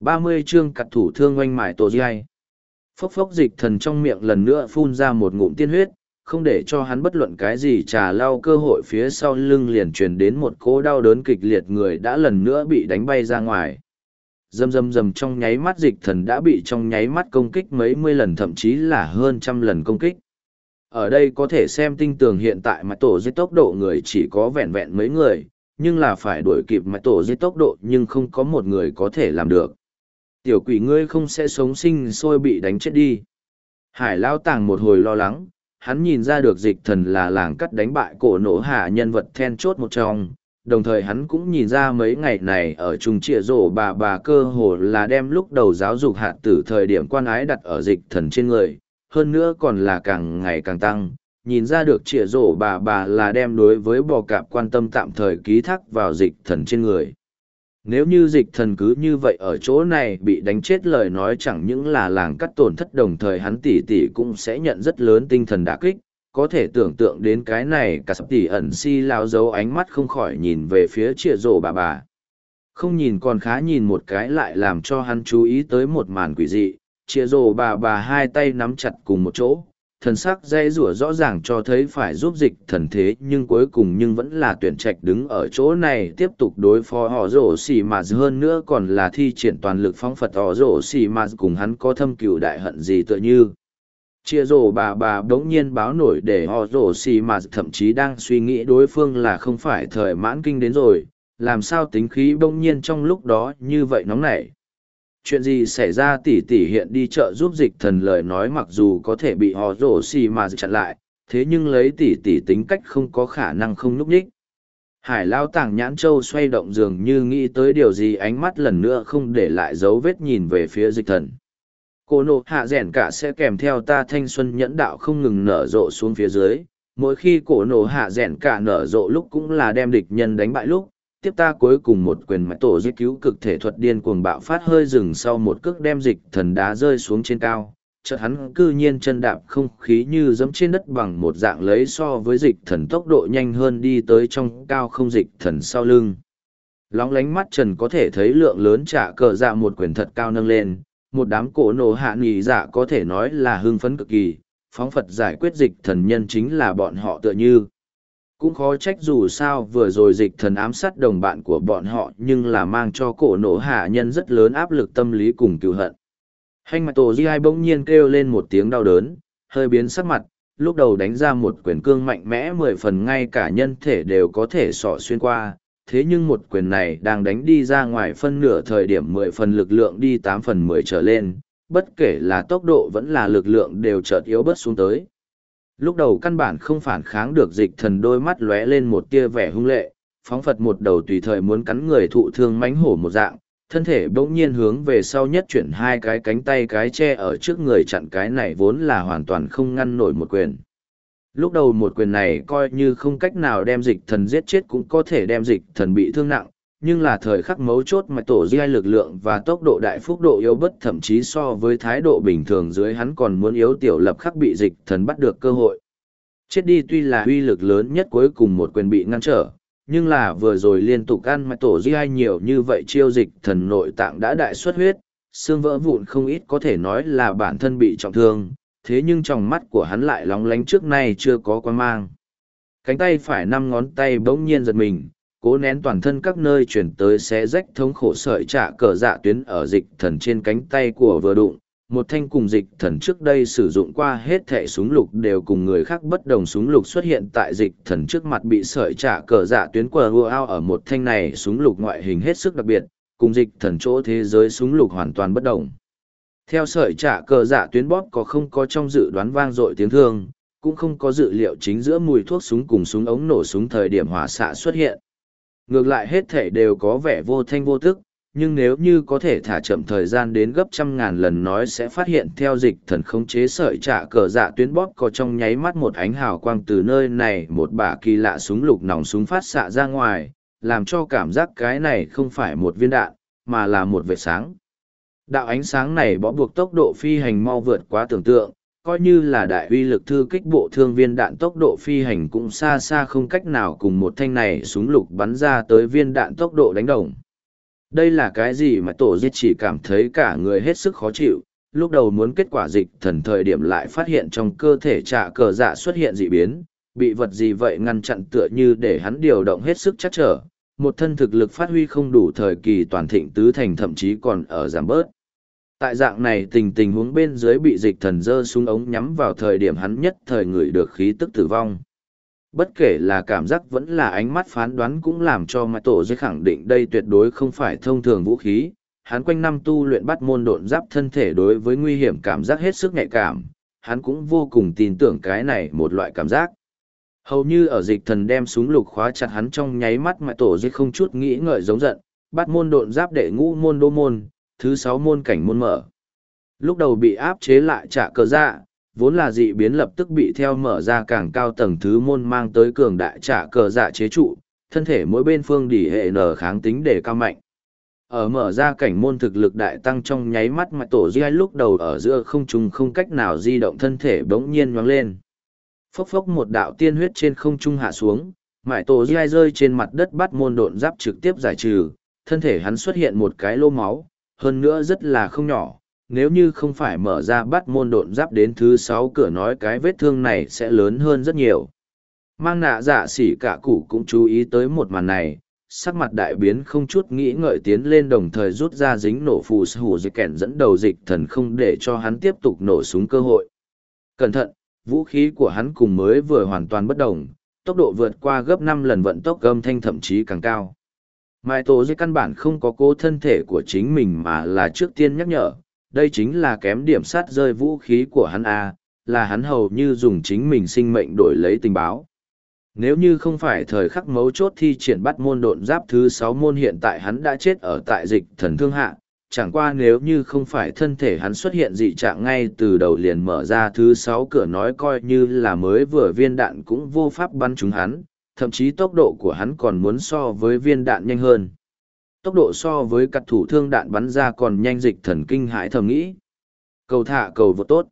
ba mươi chương cặt thủ thương oanh mải tổ dai phốc phốc dịch thần trong miệng lần nữa phun ra một ngụm tiên huyết, không để cho hắn bất luận cái gì trà lau cơ hội phía sau lưng liền truyền đến một cỗ đau đớn kịch liệt người đã lần nữa bị đánh bay ra ngoài. Dầm dầm dầm trong nháy mắt dịch thần đã bị trong nháy mắt công kích mấy mươi lần, thậm chí là hơn trăm lần công kích. Ở đây có thể xem tinh tường hiện tại mà tổ giết tốc độ người chỉ có vẹn vẹn mấy người, nhưng là phải đuổi kịp mà tổ giết tốc độ nhưng không có một người có thể làm được tiểu quỷ ngươi không sẽ sống sinh sôi bị đánh chết đi. Hải lao tàng một hồi lo lắng, hắn nhìn ra được dịch thần là làng cắt đánh bại cổ nổ hạ nhân vật then chốt một trong, đồng thời hắn cũng nhìn ra mấy ngày này ở trung trịa rổ bà bà cơ hồ là đem lúc đầu giáo dục hạ tử thời điểm quan ái đặt ở dịch thần trên người, hơn nữa còn là càng ngày càng tăng, nhìn ra được trịa rổ bà bà là đem đối với bò cạp quan tâm tạm thời ký thác vào dịch thần trên người nếu như dịch thần cứ như vậy ở chỗ này bị đánh chết lời nói chẳng những là làng cắt tổn thất đồng thời hắn tỉ tỉ cũng sẽ nhận rất lớn tinh thần đả kích. Có thể tưởng tượng đến cái này, cả sắp tỉ ẩn si lao dấu ánh mắt không khỏi nhìn về phía chĩa rổ bà bà. Không nhìn còn khá nhìn một cái lại làm cho hắn chú ý tới một màn quỷ dị. Chĩa rổ bà bà hai tay nắm chặt cùng một chỗ thần sắc dây rủa rõ ràng cho thấy phải giúp dịch thần thế, nhưng cuối cùng nhưng vẫn là tuyển trạch đứng ở chỗ này tiếp tục đối phó họ rổ xì mà hơn nữa còn là thi triển toàn lực phóng phật họ rổ xì mà cùng hắn có thâm cựu đại hận gì tựa như. Chia rổ bà bà bỗng nhiên báo nổi để họ rổ xì mà thậm chí đang suy nghĩ đối phương là không phải thời mãn kinh đến rồi. Làm sao tính khí bỗng nhiên trong lúc đó như vậy nóng nảy? Chuyện gì xảy ra tỉ tỉ hiện đi chợ giúp dịch thần lời nói mặc dù có thể bị họ rổ xì mà chặn lại, thế nhưng lấy tỉ tỉ tính cách không có khả năng không núp ních hải lao tàng nhãn châu xoay động dường như nghĩ tới điều gì ánh mắt lần nữa không để lại dấu vết nhìn về phía dịch thần. Cô nộ hạ rẻn cả sẽ kèm theo ta thanh xuân nhẫn đạo không ngừng nở rộ xuống phía dưới, mỗi khi cổ nổ hạ rẻn cả nở rộ lúc cũng là đem địch nhân đánh bại lúc tiếp ta cuối cùng một quyền mãi tổ di cứu cực thể thuật điên cuồng bạo phát hơi rừng sau một cước đem dịch thần đá rơi xuống trên cao. Chợt hắn cư nhiên chân đạp không khí như dẫm trên đất bằng một dạng lấy so với dịch thần tốc độ nhanh hơn đi tới trong cao không dịch thần sau lưng. Lóng lánh mắt trần có thể thấy lượng lớn trả cờ dạ một quyền thật cao nâng lên. Một đám cổ nổ hạ nghỉ dạ có thể nói là hưng phấn cực kỳ. Phóng phật giải quyết dịch thần nhân chính là bọn họ tựa như cũng khó trách dù sao vừa rồi dịch thần ám sát đồng bạn của bọn họ nhưng là mang cho cổ nổ hạ nhân rất lớn áp lực tâm lý cùng cựu hận. Hành mặt tổ di hai bỗng nhiên kêu lên một tiếng đau đớn, hơi biến sắc mặt, lúc đầu đánh ra một quyền cương mạnh mẽ mười phần ngay cả nhân thể đều có thể sọ xuyên qua, thế nhưng một quyền này đang đánh đi ra ngoài phân nửa thời điểm mười phần lực lượng đi tám phần mười trở lên, bất kể là tốc độ vẫn là lực lượng đều chợt yếu bớt xuống tới. Lúc đầu căn bản không phản kháng được dịch thần đôi mắt lóe lên một tia vẻ hung lệ, phóng phật một đầu tùy thời muốn cắn người thụ thương mánh hổ một dạng, thân thể bỗng nhiên hướng về sau nhất chuyển hai cái cánh tay cái che ở trước người chặn cái này vốn là hoàn toàn không ngăn nổi một quyền. Lúc đầu một quyền này coi như không cách nào đem dịch thần giết chết cũng có thể đem dịch thần bị thương nặng, nhưng là thời khắc mấu chốt mà tổ di lực lượng và tốc độ đại phúc độ yếu bất thậm chí so với thái độ bình thường dưới hắn còn muốn yếu tiểu lập khắc bị dịch thần bắt được cơ hội. Chết đi tuy là uy lực lớn nhất cuối cùng một quyền bị ngăn trở, nhưng là vừa rồi liên tục ăn mà tổ di nhiều như vậy chiêu dịch thần nội tạng đã đại xuất huyết, xương vỡ vụn không ít có thể nói là bản thân bị trọng thương, thế nhưng trong mắt của hắn lại lóng lánh trước nay chưa có quan mang. Cánh tay phải năm ngón tay bỗng nhiên giật mình, cố nén toàn thân các nơi chuyển tới xé rách thống khổ sợi trả cờ dạ tuyến ở dịch thần trên cánh tay của vừa đụng. Một thanh cùng dịch thần trước đây sử dụng qua hết thẻ súng lục đều cùng người khác bất đồng súng lục xuất hiện tại dịch thần trước mặt bị sợi trả cờ dạ tuyến quờ hua ao ở một thanh này súng lục ngoại hình hết sức đặc biệt, cùng dịch thần chỗ thế giới súng lục hoàn toàn bất đồng. Theo sợi trả cờ dạ tuyến bóp có không có trong dự đoán vang dội tiếng thương, cũng không có dự liệu chính giữa mùi thuốc súng cùng súng ống nổ súng thời điểm hỏa xạ xuất hiện. Ngược lại hết thể đều có vẻ vô thanh vô tức, nhưng nếu như có thể thả chậm thời gian đến gấp trăm ngàn lần nói sẽ phát hiện theo dịch thần khống chế sợi trả cờ dạ tuyến bóp có trong nháy mắt một ánh hào quang từ nơi này một bả kỳ lạ súng lục nòng súng phát xạ ra ngoài, làm cho cảm giác cái này không phải một viên đạn, mà là một vệt sáng. Đạo ánh sáng này bó buộc tốc độ phi hành mau vượt quá tưởng tượng, coi như là đại uy lực thư kích bộ thương viên đạn tốc độ phi hành cũng xa xa không cách nào cùng một thanh này súng lục bắn ra tới viên đạn tốc độ đánh đồng. Đây là cái gì mà tổ dịch chỉ cảm thấy cả người hết sức khó chịu, lúc đầu muốn kết quả dịch thần thời điểm lại phát hiện trong cơ thể trả cờ dạ xuất hiện dị biến, bị vật gì vậy ngăn chặn tựa như để hắn điều động hết sức chắc trở, một thân thực lực phát huy không đủ thời kỳ toàn thịnh tứ thành thậm chí còn ở giảm bớt. Tại dạng này tình tình huống bên dưới bị dịch thần dơ xuống ống nhắm vào thời điểm hắn nhất thời người được khí tức tử vong. Bất kể là cảm giác vẫn là ánh mắt phán đoán cũng làm cho Mai Tổ Dây khẳng định đây tuyệt đối không phải thông thường vũ khí. Hắn quanh năm tu luyện bắt môn độn giáp thân thể đối với nguy hiểm cảm giác hết sức nhạy cảm, hắn cũng vô cùng tin tưởng cái này một loại cảm giác. Hầu như ở dịch thần đem súng lục khóa chặt hắn trong nháy mắt Mai Tổ Dây không chút nghĩ ngợi giống giận, bắt môn độn giáp đệ ngũ môn đô môn, thứ sáu môn cảnh môn mở. Lúc đầu bị áp chế lại trả cờ dạ, vốn là dị biến lập tức bị theo mở ra càng cao tầng thứ môn mang tới cường đại trả cờ dạ chế trụ, thân thể mỗi bên phương đỉ hệ nở kháng tính để cao mạnh. Ở mở ra cảnh môn thực lực đại tăng trong nháy mắt mà tổ di lúc đầu ở giữa không trung không cách nào di động thân thể bỗng nhiên nhoáng lên. Phốc phốc một đạo tiên huyết trên không trung hạ xuống, mải tổ di rơi trên mặt đất bắt môn độn giáp trực tiếp giải trừ, thân thể hắn xuất hiện một cái lô máu, hơn nữa rất là không nhỏ, nếu như không phải mở ra bắt môn độn giáp đến thứ sáu cửa nói cái vết thương này sẽ lớn hơn rất nhiều. Mang nạ dạ xỉ cả củ cũng chú ý tới một màn này, sắc mặt đại biến không chút nghĩ ngợi tiến lên đồng thời rút ra dính nổ phù hủ dịch kẻn dẫn đầu dịch thần không để cho hắn tiếp tục nổ súng cơ hội. Cẩn thận, vũ khí của hắn cùng mới vừa hoàn toàn bất đồng, tốc độ vượt qua gấp năm lần vận tốc âm thanh thậm chí càng cao. Mai Tổ Dây căn bản không có cố thân thể của chính mình mà là trước tiên nhắc nhở, đây chính là kém điểm sát rơi vũ khí của hắn A, là hắn hầu như dùng chính mình sinh mệnh đổi lấy tình báo. Nếu như không phải thời khắc mấu chốt thi triển bắt môn độn giáp thứ sáu môn hiện tại hắn đã chết ở tại dịch thần thương hạ, chẳng qua nếu như không phải thân thể hắn xuất hiện dị trạng ngay từ đầu liền mở ra thứ sáu cửa nói coi như là mới vừa viên đạn cũng vô pháp bắn trúng hắn, thậm chí tốc độ của hắn còn muốn so với viên đạn nhanh hơn. Tốc độ so với cặt thủ thương đạn bắn ra còn nhanh dịch thần kinh hãi thầm nghĩ. Cầu thả cầu vượt tốt.